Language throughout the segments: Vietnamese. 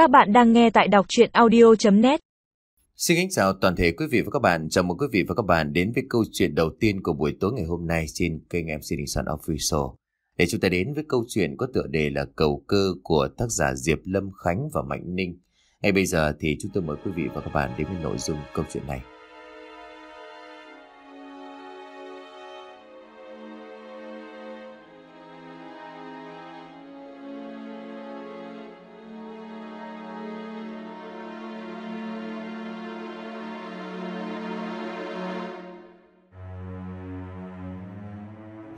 Các bạn đang nghe tại đọc chuyện audio.net Xin kính chào toàn thể quý vị và các bạn. Chào mừng quý vị và các bạn đến với câu chuyện đầu tiên của buổi tối ngày hôm nay trên kênh MC Đình Soạn Official. Để chúng ta đến với câu chuyện có tựa đề là Cầu Cơ của tác giả Diệp Lâm Khánh và Mạnh Ninh. Ngay bây giờ thì chúng tôi mời quý vị và các bạn đến với nội dung câu chuyện này.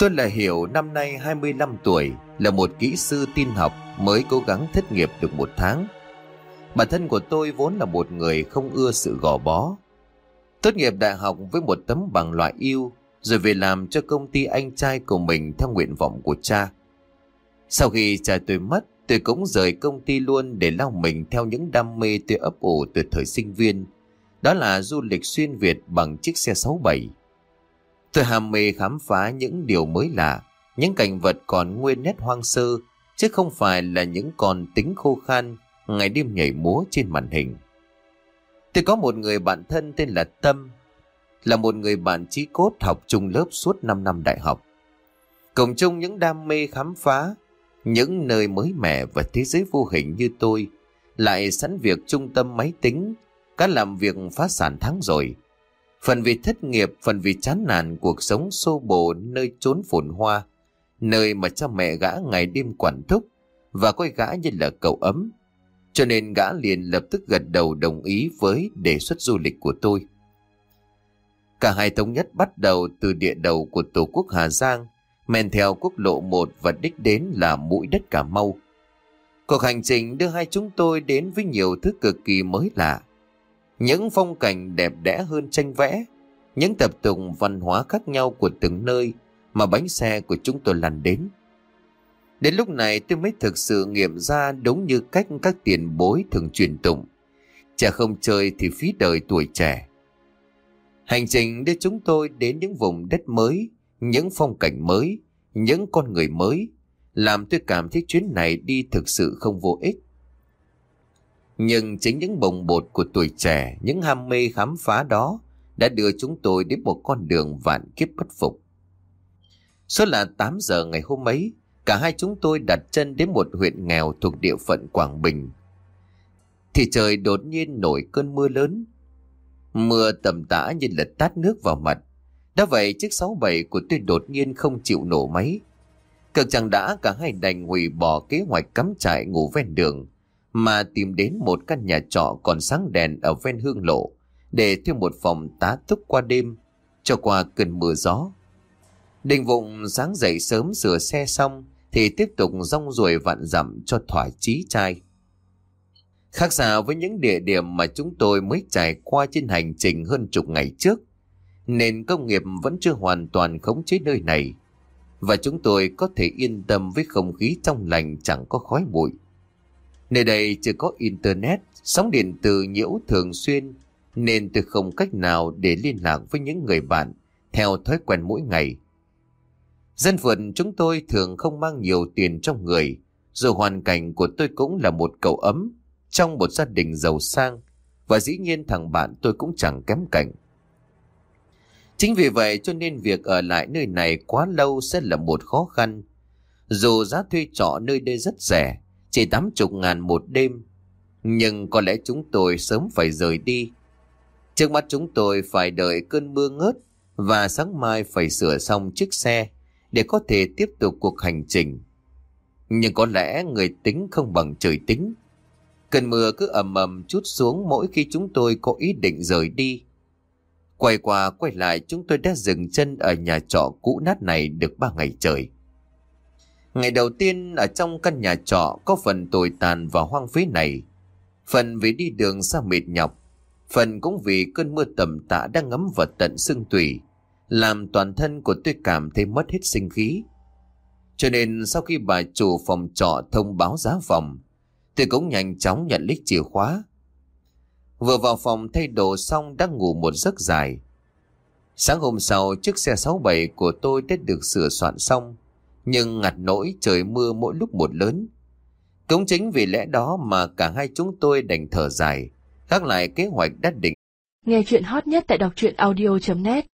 Tôi là Hiểu năm nay 25 tuổi, là một kỹ sư tin học mới cố gắng thất nghiệp được một tháng. Bản thân của tôi vốn là một người không ưa sự gò bó. Tốt nghiệp đại học với một tấm bằng loại yêu, rồi về làm cho công ty anh trai của mình theo nguyện vọng của cha. Sau khi cha tôi mất, tôi cũng rời công ty luôn để lao mình theo những đam mê tôi ấp ủ từ thời sinh viên. Đó là du lịch xuyên Việt bằng chiếc xe 67. Tôi ham mê khám phá những điều mới lạ, những cảnh vật còn nguyên nét hoang sơ, chứ không phải là những con tính khô khan, ngày đêm nhảy múa trên màn hình. Tôi có một người bạn thân tên là Tâm, là một người bạn trí cốt học chung lớp suốt 5 năm đại học. cộng chung những đam mê khám phá, những nơi mới mẻ và thế giới vô hình như tôi, lại sẵn việc trung tâm máy tính, cả làm việc phá sản tháng rồi, Phần vì thất nghiệp, phần vì chán nản cuộc sống xô bồ nơi trốn phồn hoa, nơi mà cha mẹ gã ngày đêm quản thúc và coi gã như là cậu ấm. Cho nên gã liền lập tức gật đầu đồng ý với đề xuất du lịch của tôi. Cả hai thống nhất bắt đầu từ địa đầu của Tổ quốc Hà Giang, men theo quốc lộ 1 và đích đến là mũi đất Cà Mau. Cuộc hành trình đưa hai chúng tôi đến với nhiều thứ cực kỳ mới lạ. Những phong cảnh đẹp đẽ hơn tranh vẽ, những tập tục văn hóa khác nhau của từng nơi mà bánh xe của chúng tôi lăn đến. Đến lúc này tôi mới thực sự nghiệm ra đúng như cách các tiền bối thường truyền tụng. Trẻ không chơi thì phí đời tuổi trẻ. Hành trình đưa chúng tôi đến những vùng đất mới, những phong cảnh mới, những con người mới, làm tôi cảm thấy chuyến này đi thực sự không vô ích. Nhưng chính những bồng bột của tuổi trẻ, những ham mê khám phá đó đã đưa chúng tôi đến một con đường vạn kiếp bất phục. Số là 8 giờ ngày hôm ấy, cả hai chúng tôi đặt chân đến một huyện nghèo thuộc địa phận Quảng Bình. Thì trời đột nhiên nổi cơn mưa lớn. Mưa tầm tã như lật tát nước vào mặt. Đã vậy chiếc 67 của tôi đột nhiên không chịu nổ máy. Cực chẳng đã cả hai đành hủy bỏ kế hoạch cắm trại ngủ ven đường mà tìm đến một căn nhà trọ còn sáng đèn ở ven hương lộ để thuê một phòng tá túc qua đêm cho qua cơn mưa gió. Đình vụng sáng dậy sớm sửa xe xong thì tiếp tục rong ruổi vạn dặm cho thỏa chí trai. Khác xa với những địa điểm mà chúng tôi mới trải qua trên hành trình hơn chục ngày trước, nền công nghiệp vẫn chưa hoàn toàn khống chế nơi này, và chúng tôi có thể yên tâm với không khí trong lành chẳng có khói bụi. Nơi đây chưa có Internet, sóng điện từ nhiễu thường xuyên, nên tôi không cách nào để liên lạc với những người bạn theo thói quen mỗi ngày. Dân vườn chúng tôi thường không mang nhiều tiền trong người, dù hoàn cảnh của tôi cũng là một cậu ấm trong một gia đình giàu sang, và dĩ nhiên thằng bạn tôi cũng chẳng kém cạnh. Chính vì vậy cho nên việc ở lại nơi này quá lâu sẽ là một khó khăn. Dù giá thuê trọ nơi đây rất rẻ, chỉ tám chục ngàn một đêm. Nhưng có lẽ chúng tôi sớm phải rời đi. Trước mắt chúng tôi phải đợi cơn mưa ngớt và sáng mai phải sửa xong chiếc xe để có thể tiếp tục cuộc hành trình. Nhưng có lẽ người tính không bằng trời tính. Cơn mưa cứ ầm ầm chút xuống mỗi khi chúng tôi có ý định rời đi. Quay qua quay lại, chúng tôi đã dừng chân ở nhà trọ cũ nát này được ba ngày trời. Ngày đầu tiên ở trong căn nhà trọ có phần tồi tàn và hoang phế này. Phần vì đi đường xa mệt nhọc. Phần cũng vì cơn mưa tầm tã đang ngấm vào tận xương tủy. Làm toàn thân của tôi cảm thấy mất hết sinh khí. Cho nên sau khi bà chủ phòng trọ thông báo giá phòng, tôi cũng nhanh chóng nhận lít chìa khóa. Vừa vào phòng thay đồ xong đang ngủ một giấc dài. Sáng hôm sau, chiếc xe 67 của tôi đã được sửa soạn xong nhưng ngặt nỗi trời mưa mỗi lúc một lớn. Cũng chính vì lẽ đó mà cả hai chúng tôi đành thở dài, khác lại kế hoạch đã định. Nghe chuyện hot nhất tại đọc truyện audio.net